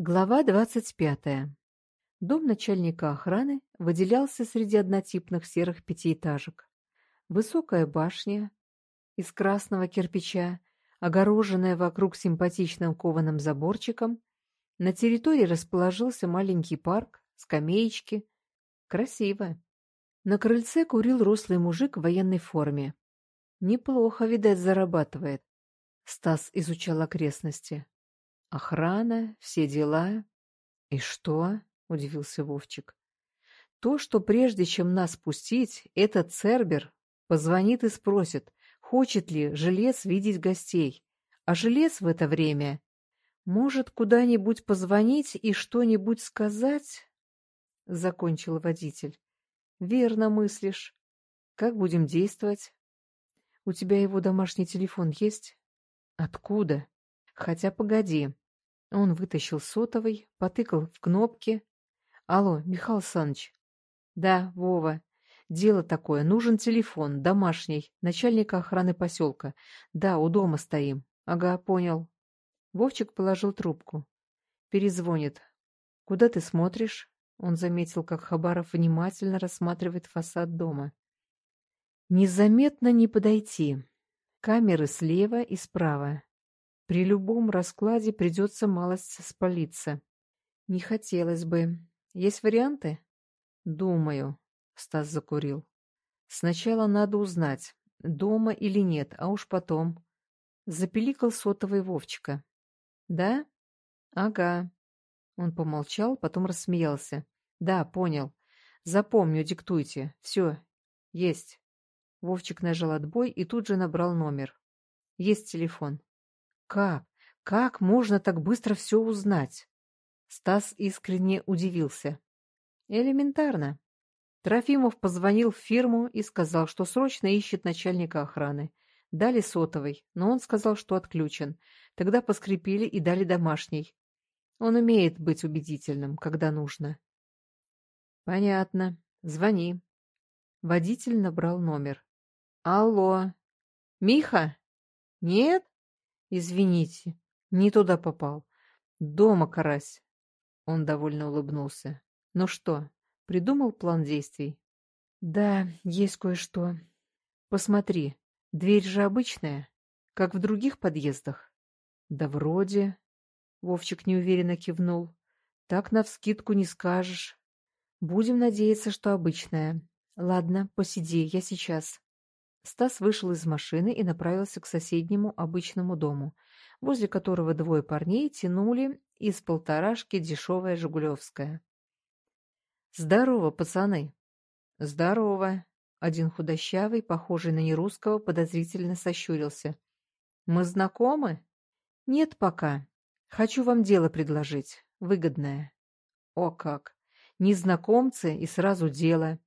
Глава двадцать пятая. Дом начальника охраны выделялся среди однотипных серых пятиэтажек. Высокая башня из красного кирпича, огороженная вокруг симпатичным кованым заборчиком, на территории расположился маленький парк, скамеечки. Красиво. На крыльце курил рослый мужик в военной форме. Неплохо, видать, зарабатывает. Стас изучал окрестности. Охрана, все дела. И что? Удивился Вовчик. То, что прежде чем нас пустить, этот Цербер позвонит и спросит, хочет ли жилец видеть гостей. А жилец в это время может куда-нибудь позвонить и что-нибудь сказать? Закончил водитель. Верно мыслишь. Как будем действовать? У тебя его домашний телефон есть? Откуда? Хотя погоди. Он вытащил сотовый, потыкал в кнопки. Алло, Михаил Саныч. Да, Вова. Дело такое. Нужен телефон, домашний, начальника охраны поселка. Да, у дома стоим. Ага, понял. Вовчик положил трубку. Перезвонит. Куда ты смотришь? Он заметил, как Хабаров внимательно рассматривает фасад дома. Незаметно не подойти. Камеры слева и справа. При любом раскладе придется малость спалиться. Не хотелось бы. Есть варианты? Думаю. Стас закурил. Сначала надо узнать, дома или нет, а уж потом. Запеликал сотовый Вовчика. Да? Ага. Он помолчал, потом рассмеялся. Да, понял. Запомню, диктуйте. Все. Есть. Вовчик нажал отбой и тут же набрал номер. Есть телефон. Как? Как можно так быстро все узнать? Стас искренне удивился. Элементарно. Трофимов позвонил в фирму и сказал, что срочно ищет начальника охраны. Дали сотовый, но он сказал, что отключен. Тогда поскрепили и дали домашний. Он умеет быть убедительным, когда нужно. Понятно. Звони. Водитель набрал номер. Алло. Миха? Нет? Извините, не туда попал. Дома, карась. Он довольно улыбнулся. Ну что, придумал план действий? Да, есть кое-что. Посмотри, дверь же обычная, как в других подъездах. Да вроде. Вовчик неуверенно кивнул. Так навскидку не скажешь. Будем надеяться, что обычная. Ладно, посиди, я сейчас. Стас вышел из машины и направился к соседнему обычному дому, возле которого двое парней тянули из полторашки дешевая «Жигулевская». «Здорово, пацаны!» «Здорово!» Один худощавый, похожий на нерусского, подозрительно сощурился. «Мы знакомы?» «Нет пока. Хочу вам дело предложить. Выгодное». «О как! Незнакомцы и сразу дело!»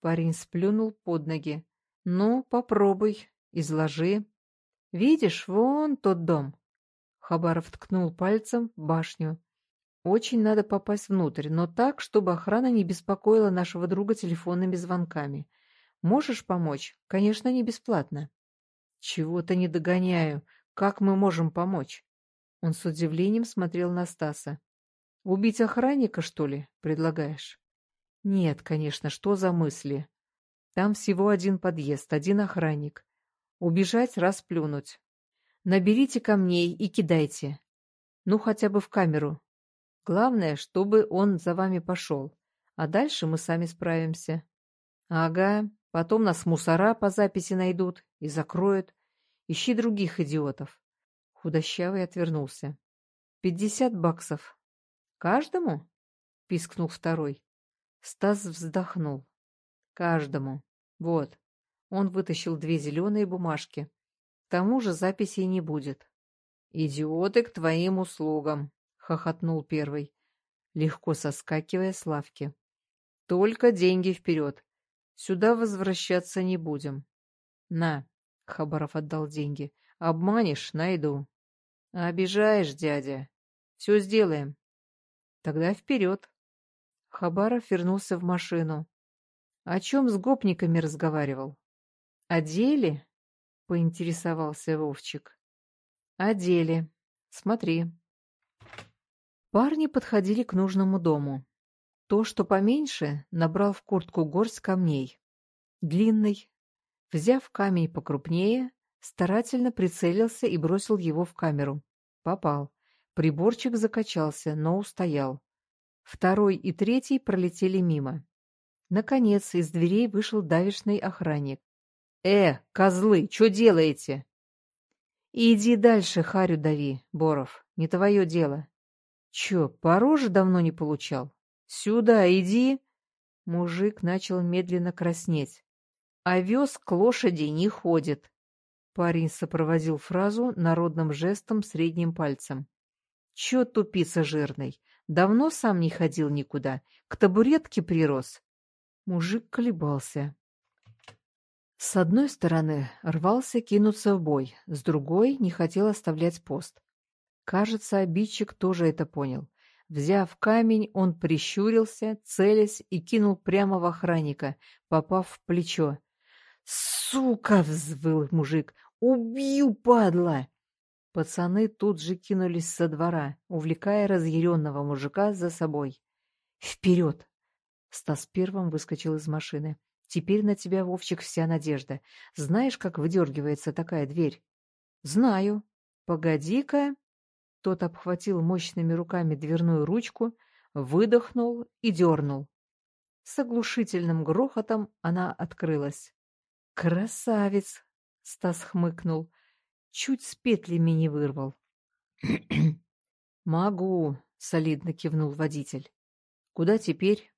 Парень сплюнул под ноги. Ну, попробуй, изложи. Видишь, вон тот дом. Хабаров ткнул пальцем в башню. Очень надо попасть внутрь, но так, чтобы охрана не беспокоила нашего друга телефонными звонками. Можешь помочь? Конечно, не бесплатно. Чего-то не догоняю. Как мы можем помочь? Он с удивлением смотрел на Стаса. Убить охранника, что ли, предлагаешь? Нет, конечно, что за мысли? Там всего один подъезд, один охранник. Убежать, расплюнуть. Наберите камней и кидайте. Ну, хотя бы в камеру. Главное, чтобы он за вами пошел. А дальше мы сами справимся. Ага, потом нас мусора по записи найдут и закроют. Ищи других идиотов. Худощавый отвернулся. Пятьдесят баксов. Каждому? Пискнул второй. Стас вздохнул. Каждому. Вот. Он вытащил две зеленые бумажки. К тому же записей не будет. «Идиоты к твоим услугам!» — хохотнул первый, легко соскакивая с лавки. «Только деньги вперед. Сюда возвращаться не будем». «На!» — Хабаров отдал деньги. «Обманешь — найду». «Обижаешь, дядя. Все сделаем». «Тогда вперед». Хабаров вернулся в машину. О чем с гопниками разговаривал? О деле? Поинтересовался Вовчик. О деле. Смотри. Парни подходили к нужному дому. То, что поменьше, набрал в куртку горсть камней. Длинный. Взяв камень покрупнее, старательно прицелился и бросил его в камеру. Попал. Приборчик закачался, но устоял. Второй и третий пролетели мимо. Наконец из дверей вышел давишный охранник. «Э, козлы, что делаете?» «Иди дальше, харю дави, Боров, не твое дело». «Че, по роже давно не получал? Сюда иди!» Мужик начал медленно краснеть. «Овес к лошади не ходит!» Парень сопроводил фразу народным жестом средним пальцем. «Че, тупица жирный, давно сам не ходил никуда, к табуретке прирос?» Мужик колебался. С одной стороны, рвался кинуться в бой, с другой не хотел оставлять пост. Кажется, обидчик тоже это понял. Взяв камень, он прищурился, целясь и кинул прямо в охранника, попав в плечо. «Сука!» — взвыл мужик. «Убью, падла!» Пацаны тут же кинулись со двора, увлекая разъяренного мужика за собой. «Вперед!» Стас первым выскочил из машины. «Теперь на тебя, Вовчик, вся надежда. Знаешь, как выдергивается такая дверь?» «Знаю. Погоди-ка...» Тот обхватил мощными руками дверную ручку, выдохнул и дернул. С оглушительным грохотом она открылась. «Красавец!» — Стас хмыкнул. «Чуть с петлями не вырвал». «Могу», — солидно кивнул водитель. «Куда теперь?»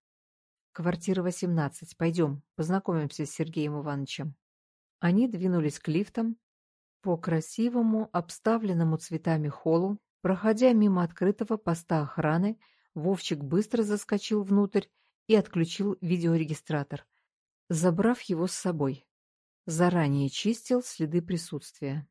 «Квартира 18. Пойдем, познакомимся с Сергеем Ивановичем». Они двинулись к лифтам. По красивому, обставленному цветами холлу, проходя мимо открытого поста охраны, Вовчик быстро заскочил внутрь и отключил видеорегистратор, забрав его с собой. Заранее чистил следы присутствия.